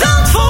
Zandvoort.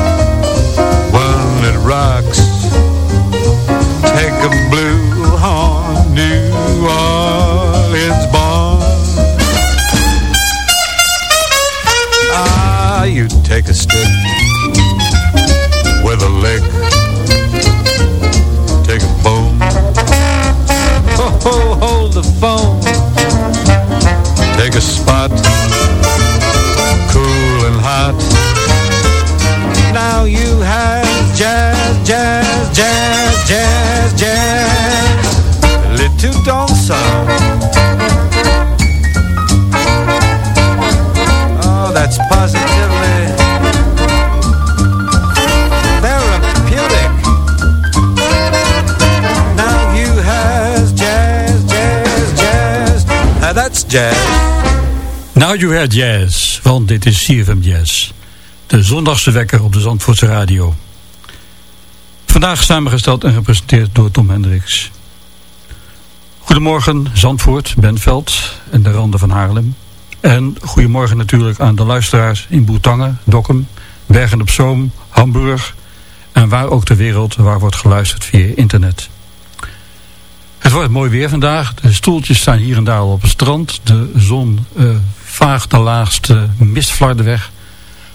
A blue jazz. Now You Hear Jazz, want dit is CFM Jazz. De zondagse wekker op de Zandvoortse Radio. Vandaag samengesteld en gepresenteerd door Tom Hendricks. Goedemorgen Zandvoort, Benveld en de randen van Haarlem. En goedemorgen natuurlijk aan de luisteraars in Boetangen, Dokkum, Bergen op Zoom, Hamburg... en waar ook ter wereld waar wordt geluisterd via internet. Het wordt mooi weer vandaag. De stoeltjes staan hier en daar op het strand. De zon uh, vaagt de laagste mistflarden weg.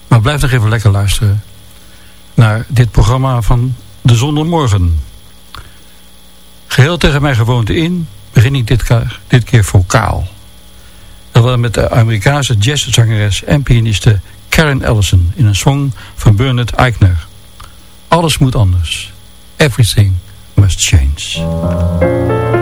Maar blijf nog even lekker luisteren naar dit programma van de zondagmorgen. Geheel tegen mijn gewoonte in begin ik dit, keer, dit keer vocaal. Dat was met de Amerikaanse jazzzangeres en pianiste Karen Ellison in een song van Bernard Eichner. Alles moet anders. Everything Just Change.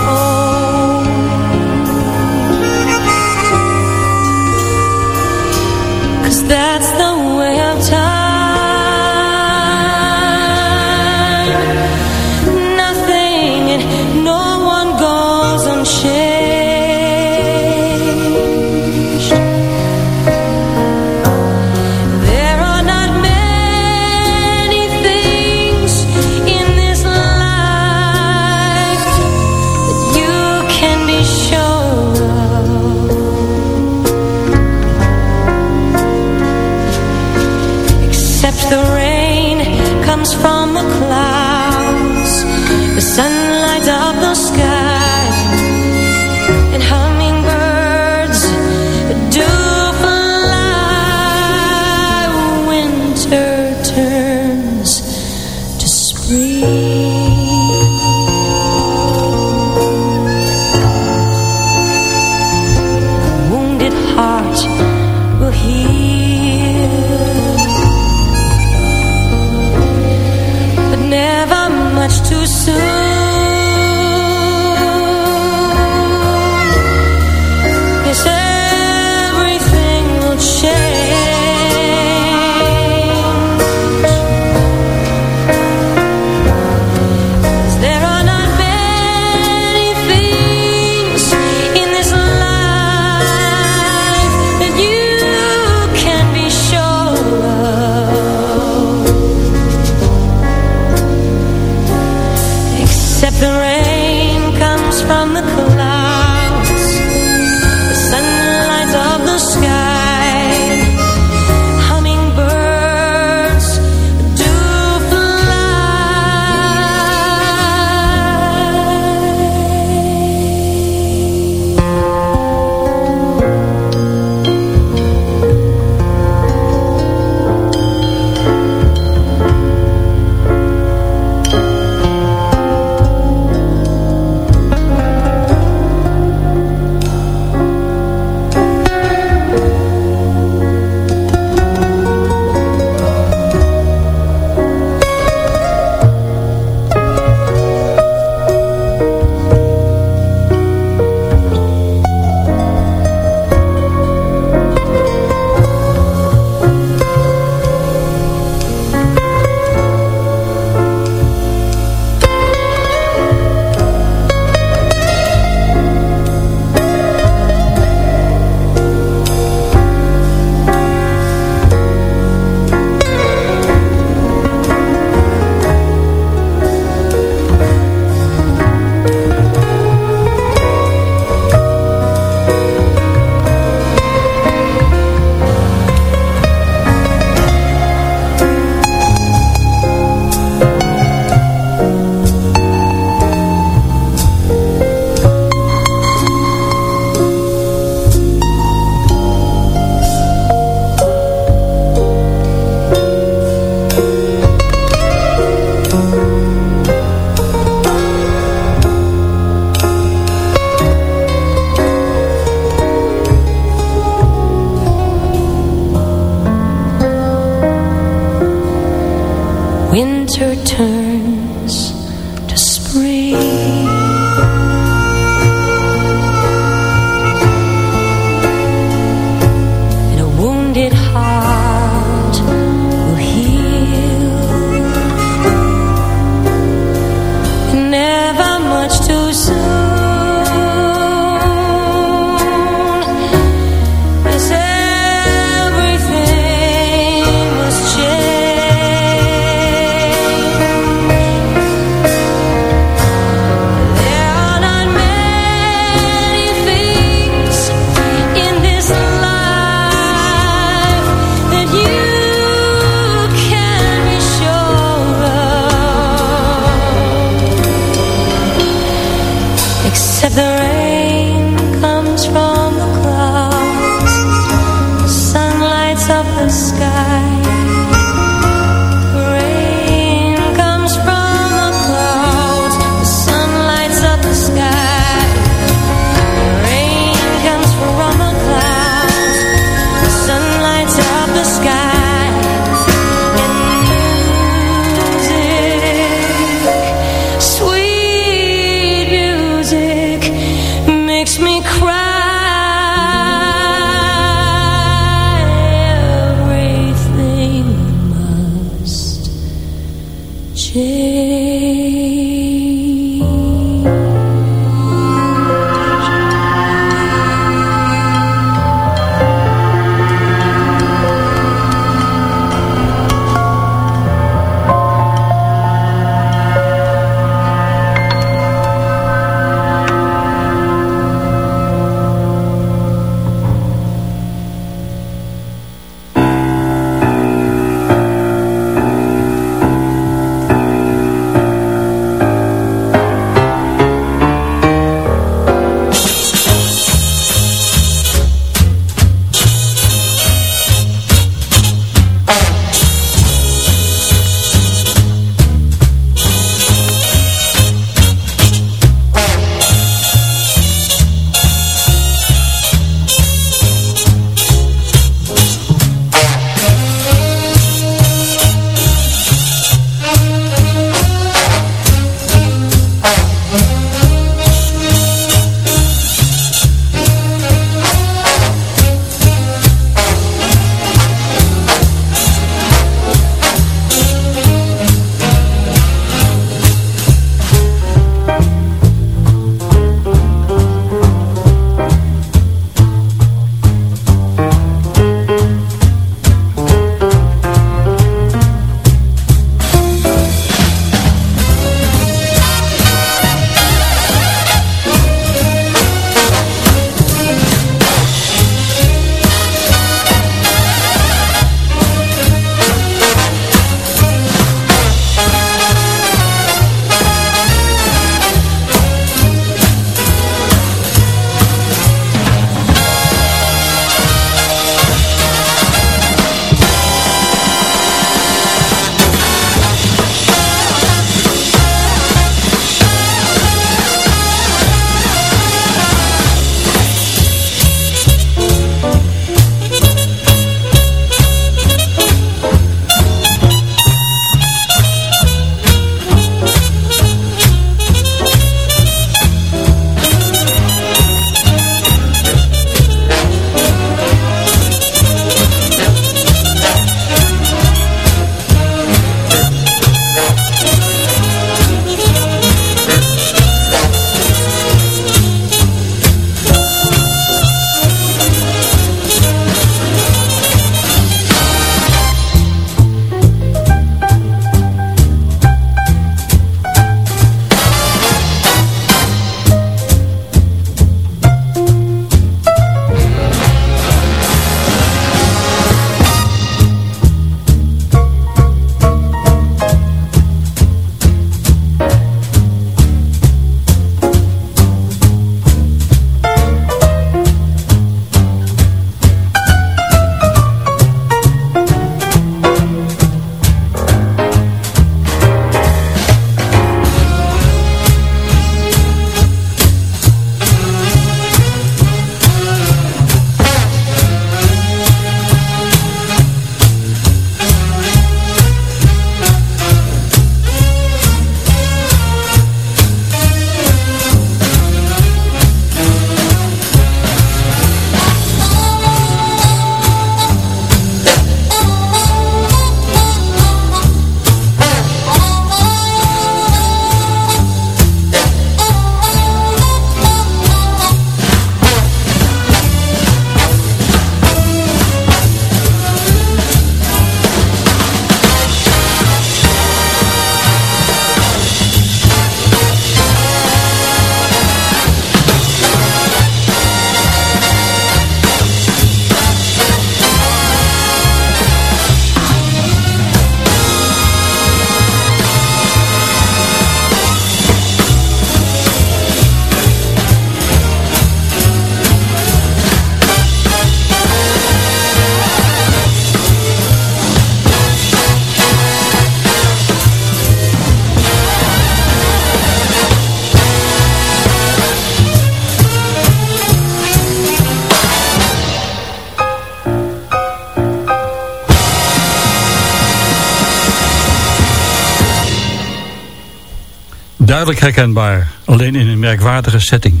Duidelijk herkenbaar, alleen in een merkwaardige setting.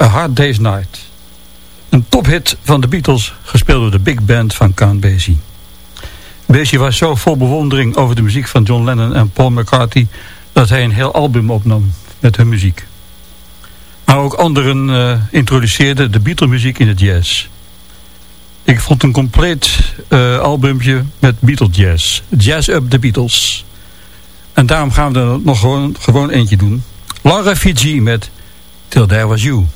A Hard Day's Night. Een tophit van de Beatles, gespeeld door de big band van Count Basie. Basie was zo vol bewondering over de muziek van John Lennon en Paul McCartney... dat hij een heel album opnam met hun muziek. Maar ook anderen uh, introduceerden de Beatle-muziek in het jazz. Ik vond een compleet uh, albumpje met Beatle jazz. Jazz Up the Beatles. En daarom gaan we er nog gewoon, gewoon eentje doen. Laura Fiji met Till There Was You.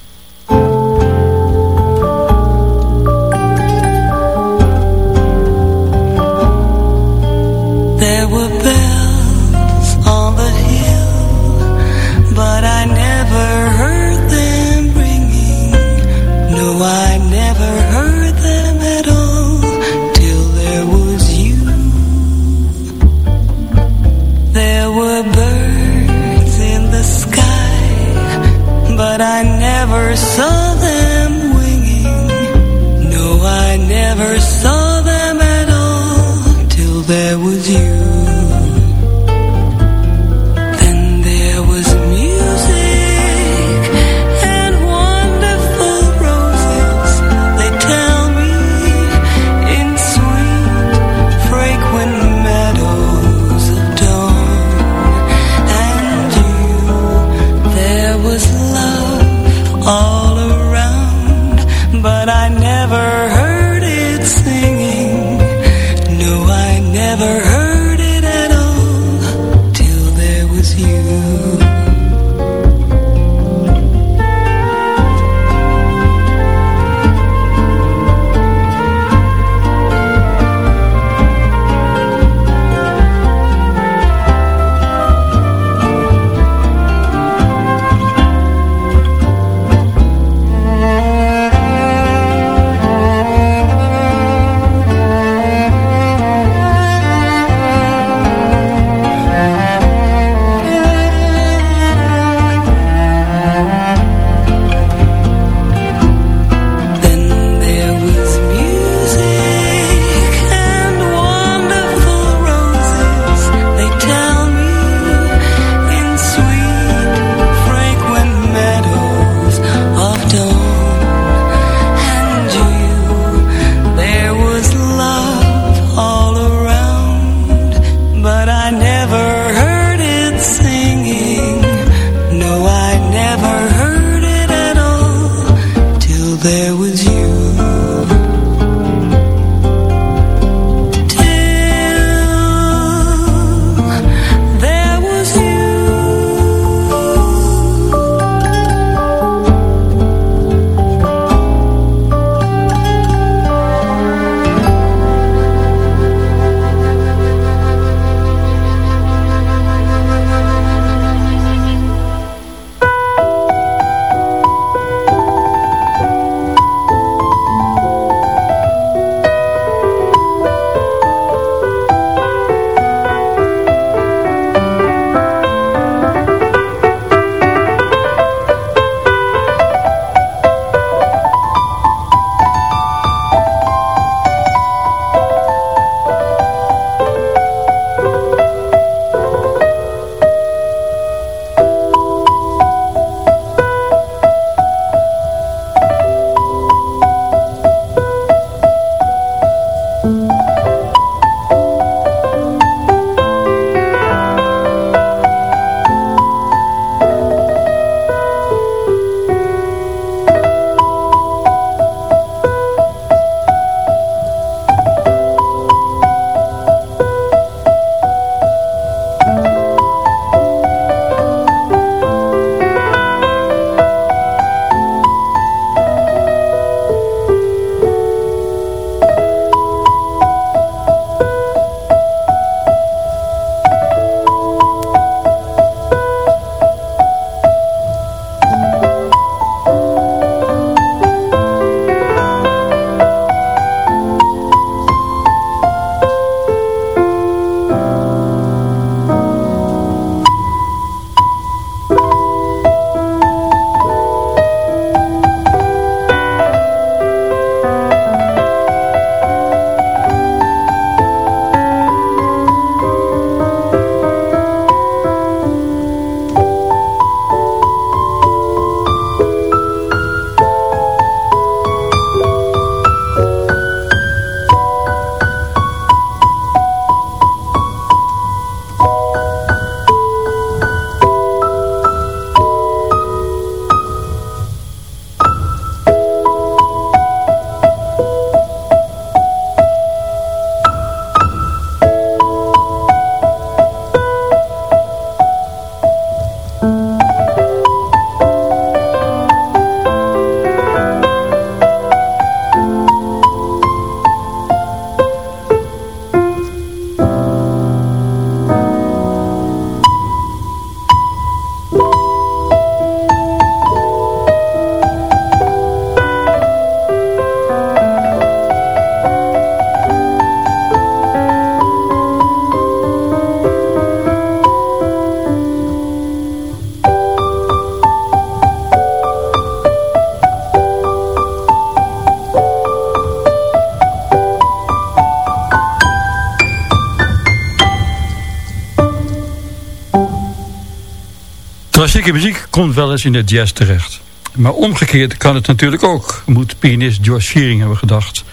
Klassieke muziek komt wel eens in de jazz terecht. Maar omgekeerd kan het natuurlijk ook, moet pianist George Shearing hebben gedacht...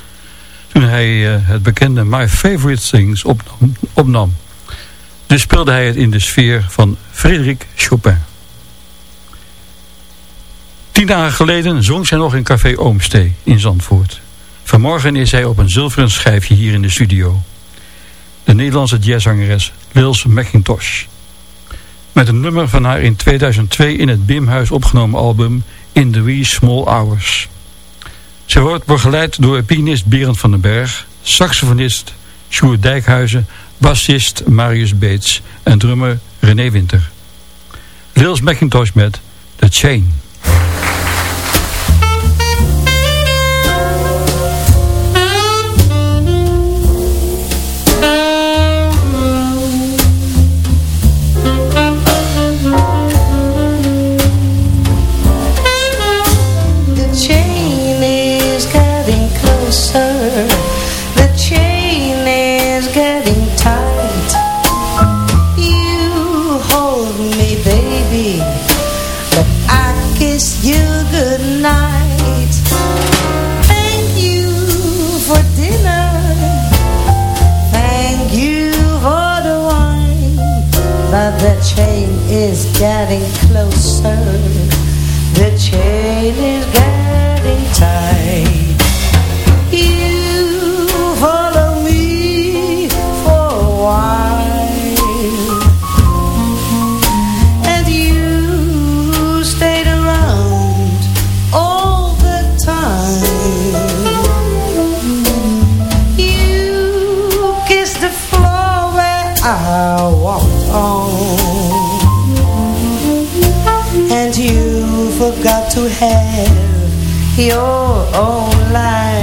toen hij uh, het bekende My Favorite Things opnam, opnam. Dus speelde hij het in de sfeer van Frédéric Chopin. Tien dagen geleden zong zij nog in Café Oomstee in Zandvoort. Vanmorgen is hij op een zilveren schijfje hier in de studio. De Nederlandse jazzzangeres Lils McIntosh met een nummer van haar in 2002 in het Bimhuis opgenomen album In the Wee Small Hours. Ze wordt begeleid door pianist Berend van den Berg, saxofonist Sjoerd Dijkhuizen, bassist Marius Beets en drummer René Winter. Lils McIntosh met The Chain. Getting closer. The chain is getting tight. You to have your own life.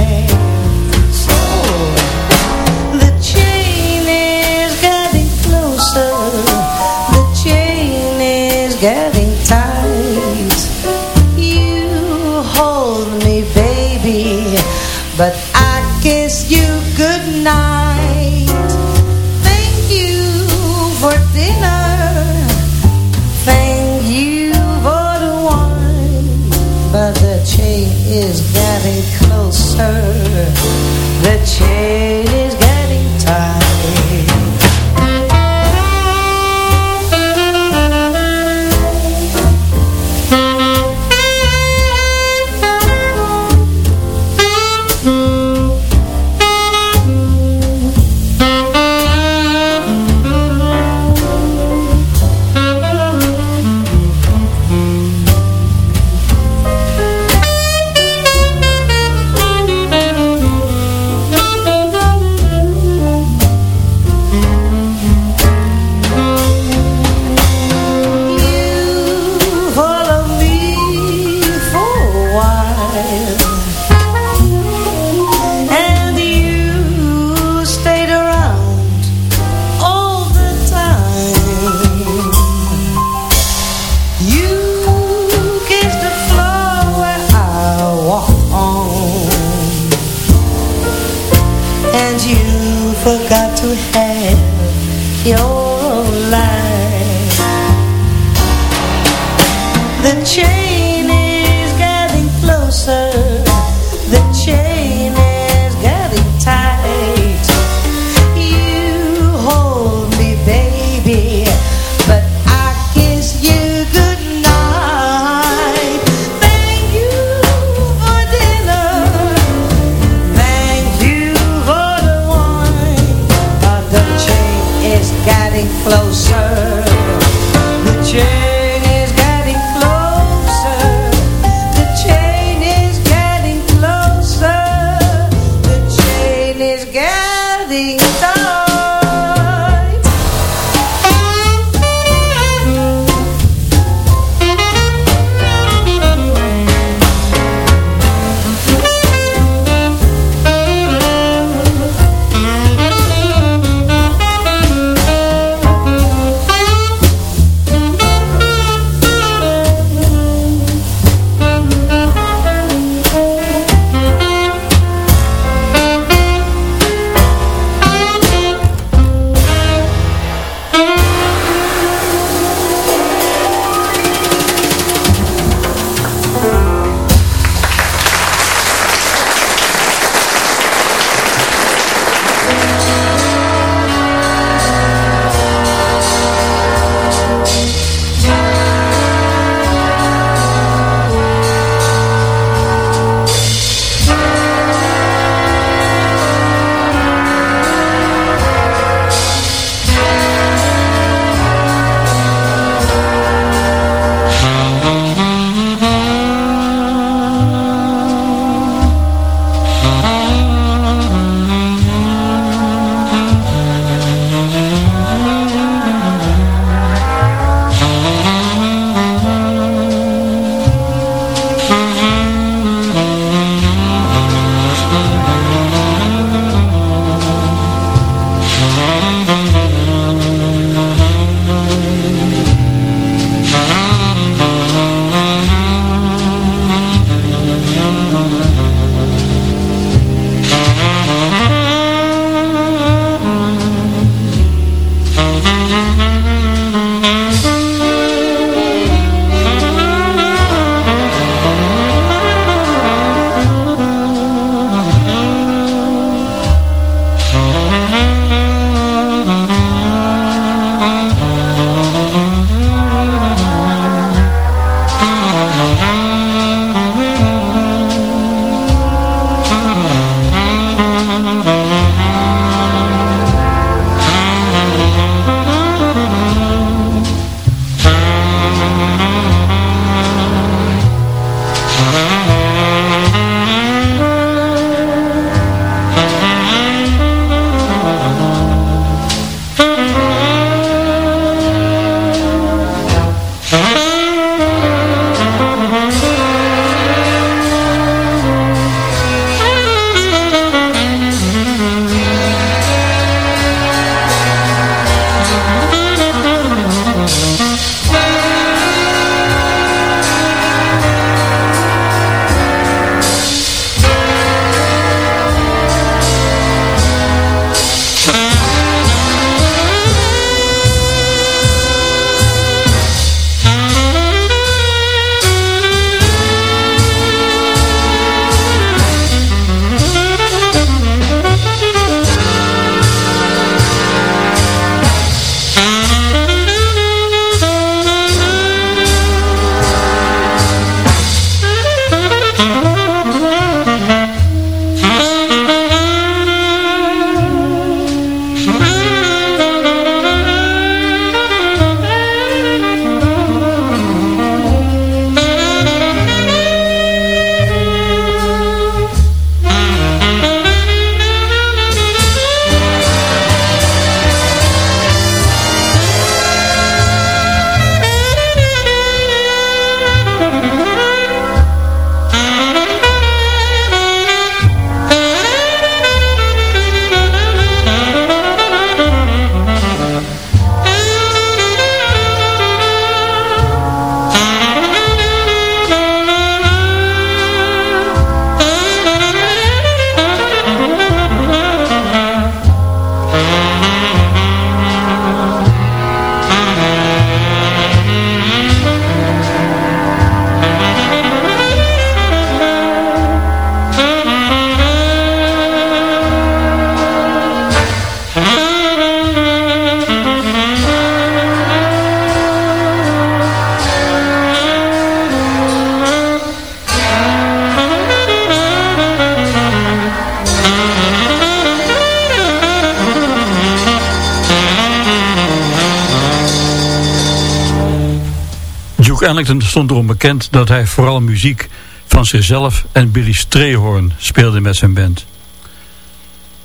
Ellington stond erom bekend dat hij vooral muziek van zichzelf en Billy Strayhorn speelde met zijn band.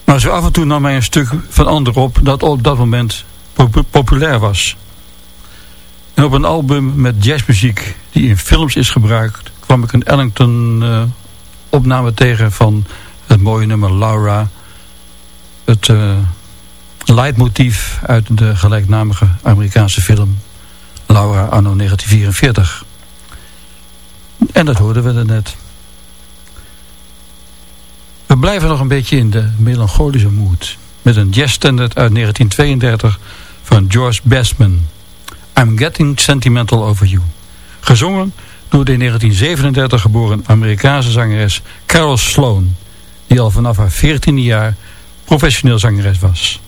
Maar zo af en toe nam hij een stuk van ander op dat op dat moment populair was. En op een album met jazzmuziek die in films is gebruikt... kwam ik een Ellington uh, opname tegen van het mooie nummer Laura. Het uh, leidmotief uit de gelijknamige Amerikaanse film Laura anno 1944. En dat hoorden we er net. We blijven nog een beetje in de melancholische mood. Met een jazzstandard uit 1932 van George Bassman. I'm Getting Sentimental Over You. Gezongen door de in 1937 geboren Amerikaanse zangeres Carol Sloan. Die al vanaf haar 14e jaar professioneel zangeres was.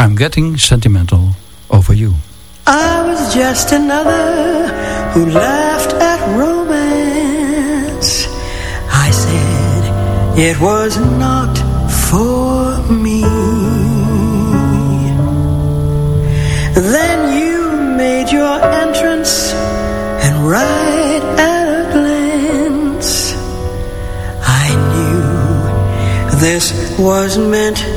I'm Getting Sentimental Over You. I was just another who laughed at romance. I said it was not for me. Then you made your entrance and right at a glance I knew this was meant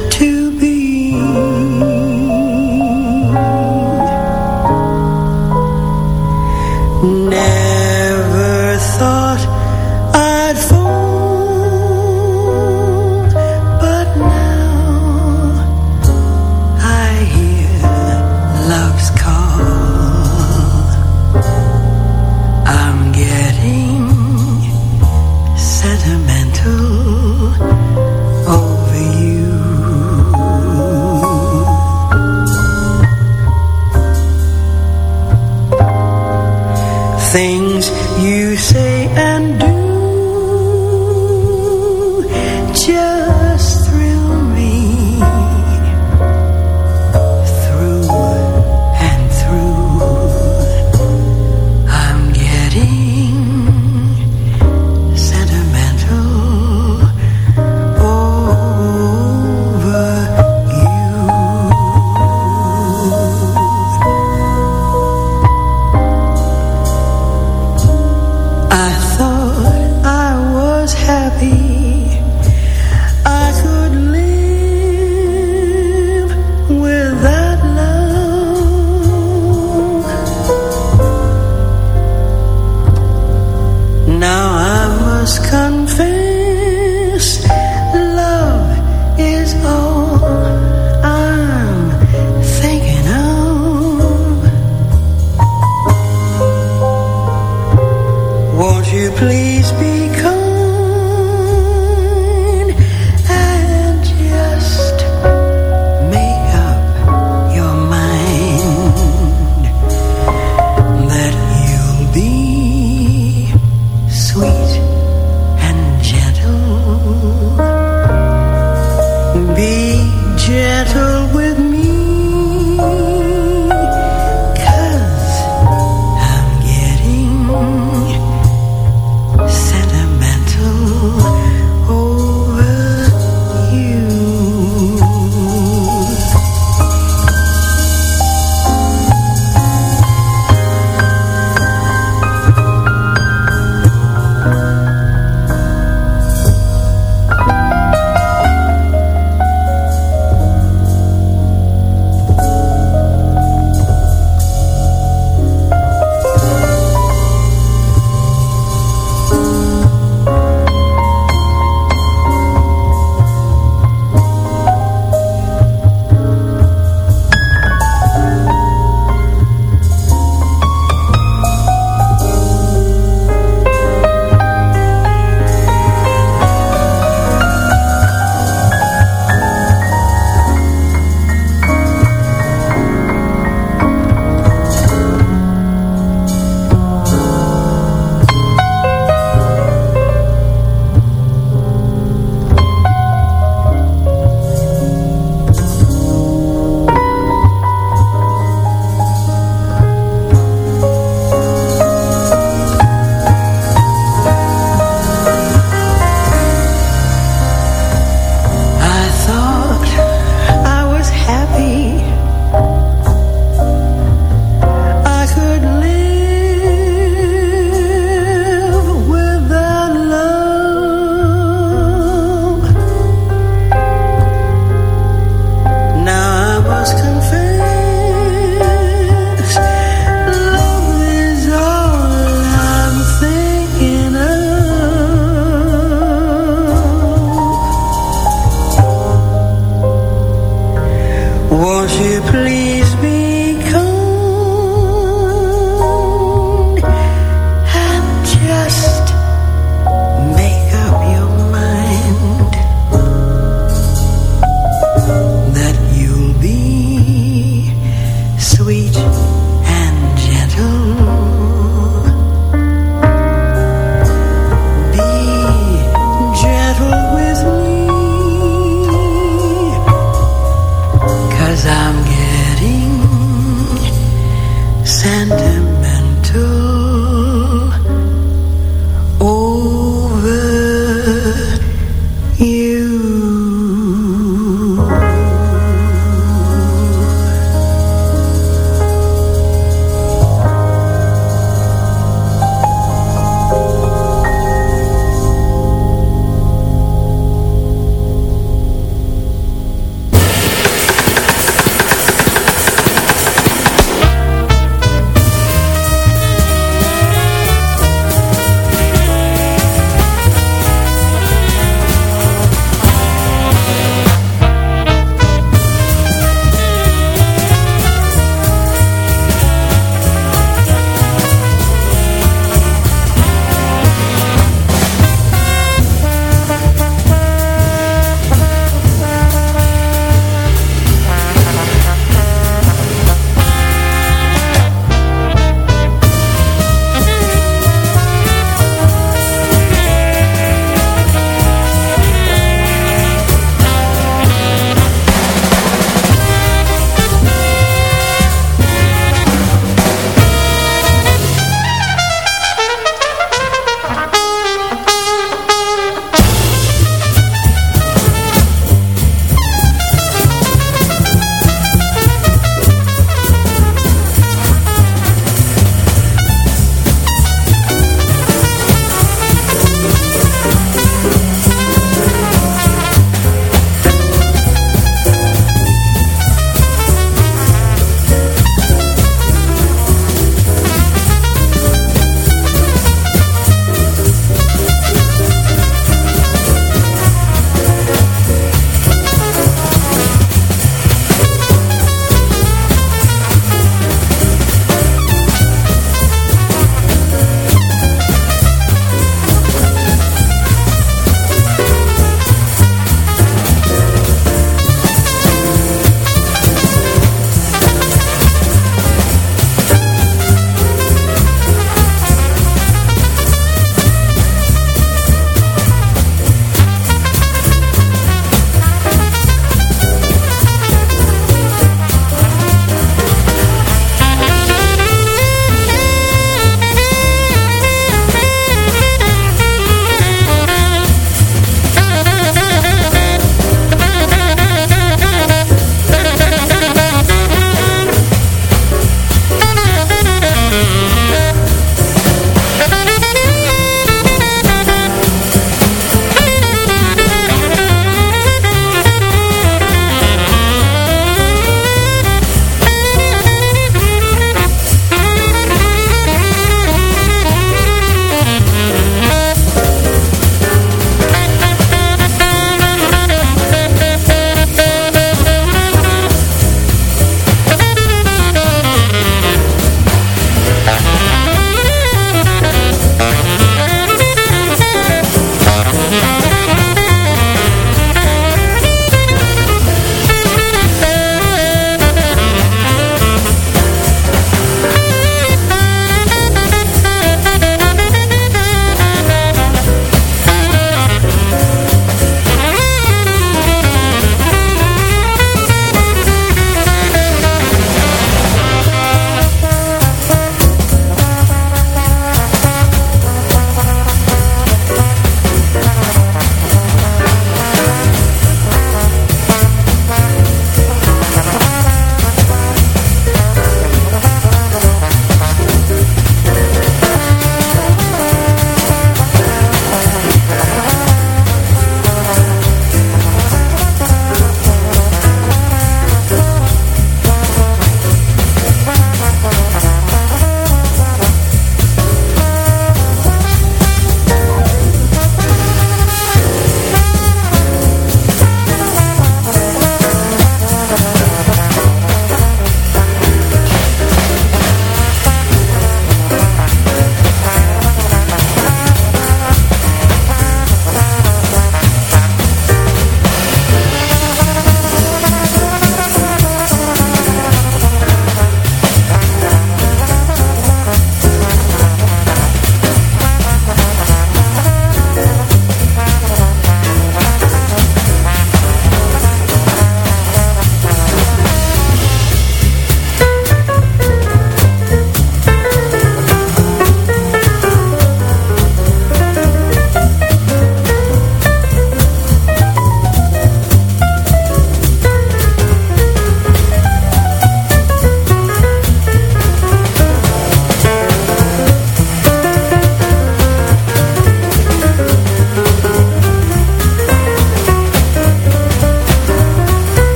please.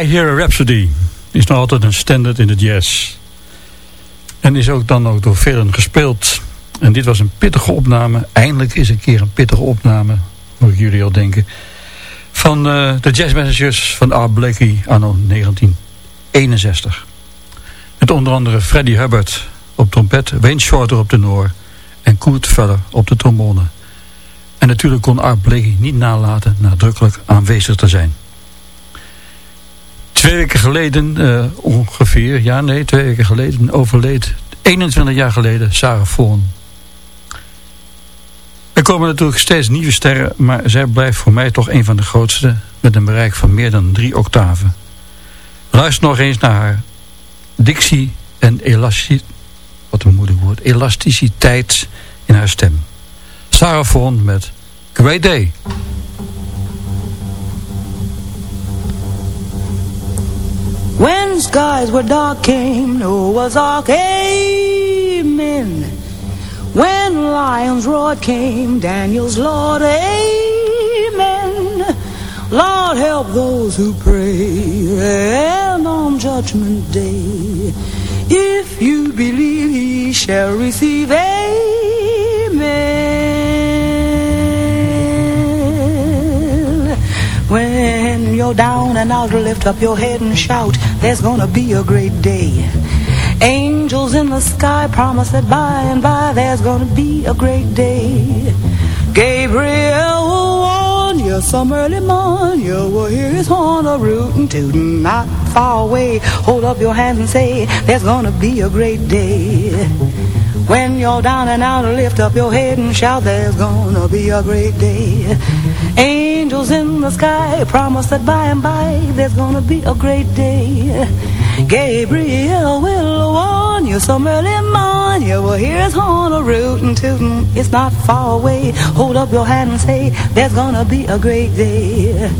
I Hear a Rhapsody is nog altijd een standard in de jazz. En is ook dan ook door velen gespeeld. En dit was een pittige opname. Eindelijk is een keer een pittige opname, hoor ik jullie al denken. Van uh, de jazzmanagers van Art Blakey anno 1961. Met onder andere Freddie Hubbard op trompet, Wayne Shorter op de noor en Kurt Feller op de trombone. En natuurlijk kon Art Blakey niet nalaten nadrukkelijk aanwezig te zijn. Twee weken geleden uh, ongeveer, ja nee, twee weken geleden overleed, 21 jaar geleden, Sarah Vaughan. Er komen natuurlijk steeds nieuwe sterren, maar zij blijft voor mij toch een van de grootste met een bereik van meer dan drie octaven. Luister nog eens naar haar dictie en elastie, wat een moeilijk woord, elasticiteit in haar stem. Sarah Vaughan met Great Day. When skies were dark came Noah's Ark, amen. When lions roared came Daniel's Lord, amen. Lord help those who pray, and on judgment day, if you believe he shall receive, amen. You're down and out, lift up your head and shout, there's gonna be a great day. Angels in the sky promise that by and by there's gonna be a great day. Gabriel will warn you some early morning, you will hear his horn a rootin' tootin' not far away. Hold up your hands and say, there's gonna be a great day. When you're down and out, lift up your head and shout, there's gonna be a great day. Angels in the sky promise that by and by there's gonna be a great day. Gabriel will warn you some early morning. You will hear his horn a rootin' tootin'. It's not far away. Hold up your hand and say, there's gonna be a great day.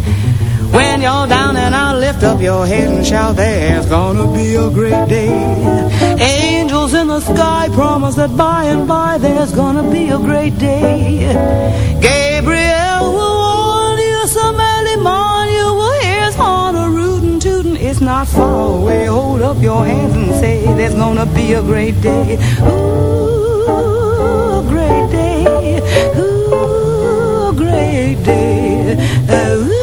When you're down and out, lift up your head and shout, there's gonna be a great day. Angels in the sky promise that by and by there's gonna be a great day. Gabriel It's not far away. Hold up your hands and say, there's gonna be a great day. Ooh, a great day. Ooh, a great day. Uh,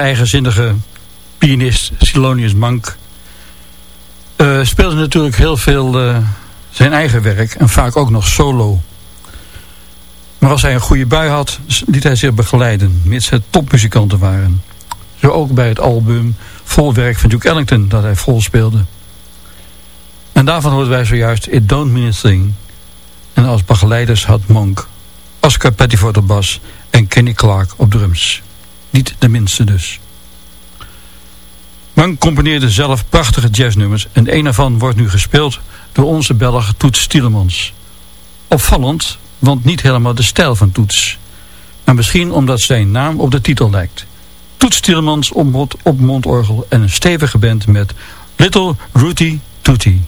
eigenzinnige pianist Silonius Monk uh, speelde natuurlijk heel veel uh, zijn eigen werk en vaak ook nog solo. Maar als hij een goede bui had, liet hij zich begeleiden, mits het topmuzikanten waren. Zo ook bij het album Vol Werk van Duke Ellington dat hij vol speelde. En daarvan hoorden wij zojuist It Don't Mean a Thing. En als begeleiders had Monk, Oscar Pettiford op bas en Kenny Clark op drums. Niet de minste dus. Monk componeerde zelf prachtige jazznummers en een ervan wordt nu gespeeld door onze Belg Toets Stielemans. Opvallend, want niet helemaal de stijl van Toets. Maar misschien omdat zijn naam op de titel lijkt. Toets Stielemans op, op mondorgel en een stevige band met Little Rudy Tootie.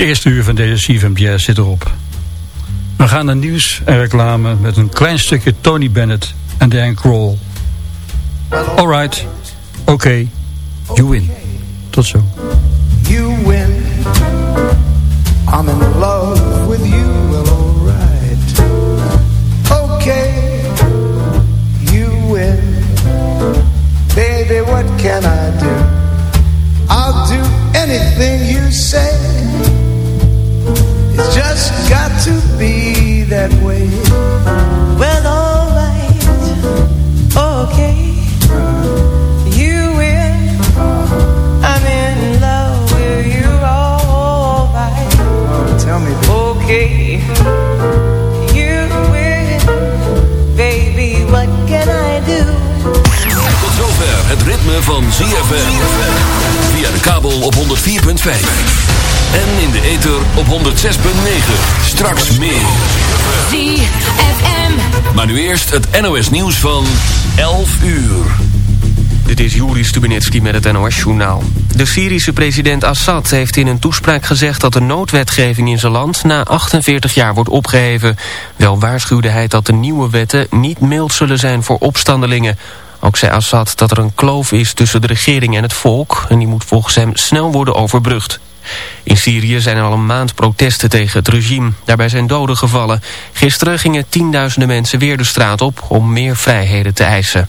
Eerste uur van deze CFM Jazz zit erop. We gaan naar nieuws en reclame met een klein stukje Tony Bennett en Dan Kroll. Alright, oké, okay. you win. Tot zo. You win. I'm in love with you, well alright. Okay, you win. Baby, what can I do? I'll do anything you say. Van ZFM. Via de kabel op 104.5. En in de ether op 106.9. Straks meer. ZFM. Maar nu eerst het NOS nieuws van 11 uur. Dit is Juri Stubenitski met het NOS-journaal. De Syrische president Assad heeft in een toespraak gezegd... dat de noodwetgeving in zijn land na 48 jaar wordt opgeheven. Wel waarschuwde hij dat de nieuwe wetten niet mild zullen zijn voor opstandelingen. Ook zei Assad dat er een kloof is tussen de regering en het volk... en die moet volgens hem snel worden overbrugd. In Syrië zijn er al een maand protesten tegen het regime. Daarbij zijn doden gevallen. Gisteren gingen tienduizenden mensen weer de straat op... om meer vrijheden te eisen.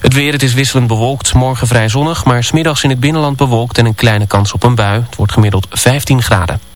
Het weer, het is wisselend bewolkt, morgen vrij zonnig, maar smiddags in het binnenland bewolkt en een kleine kans op een bui. Het wordt gemiddeld 15 graden.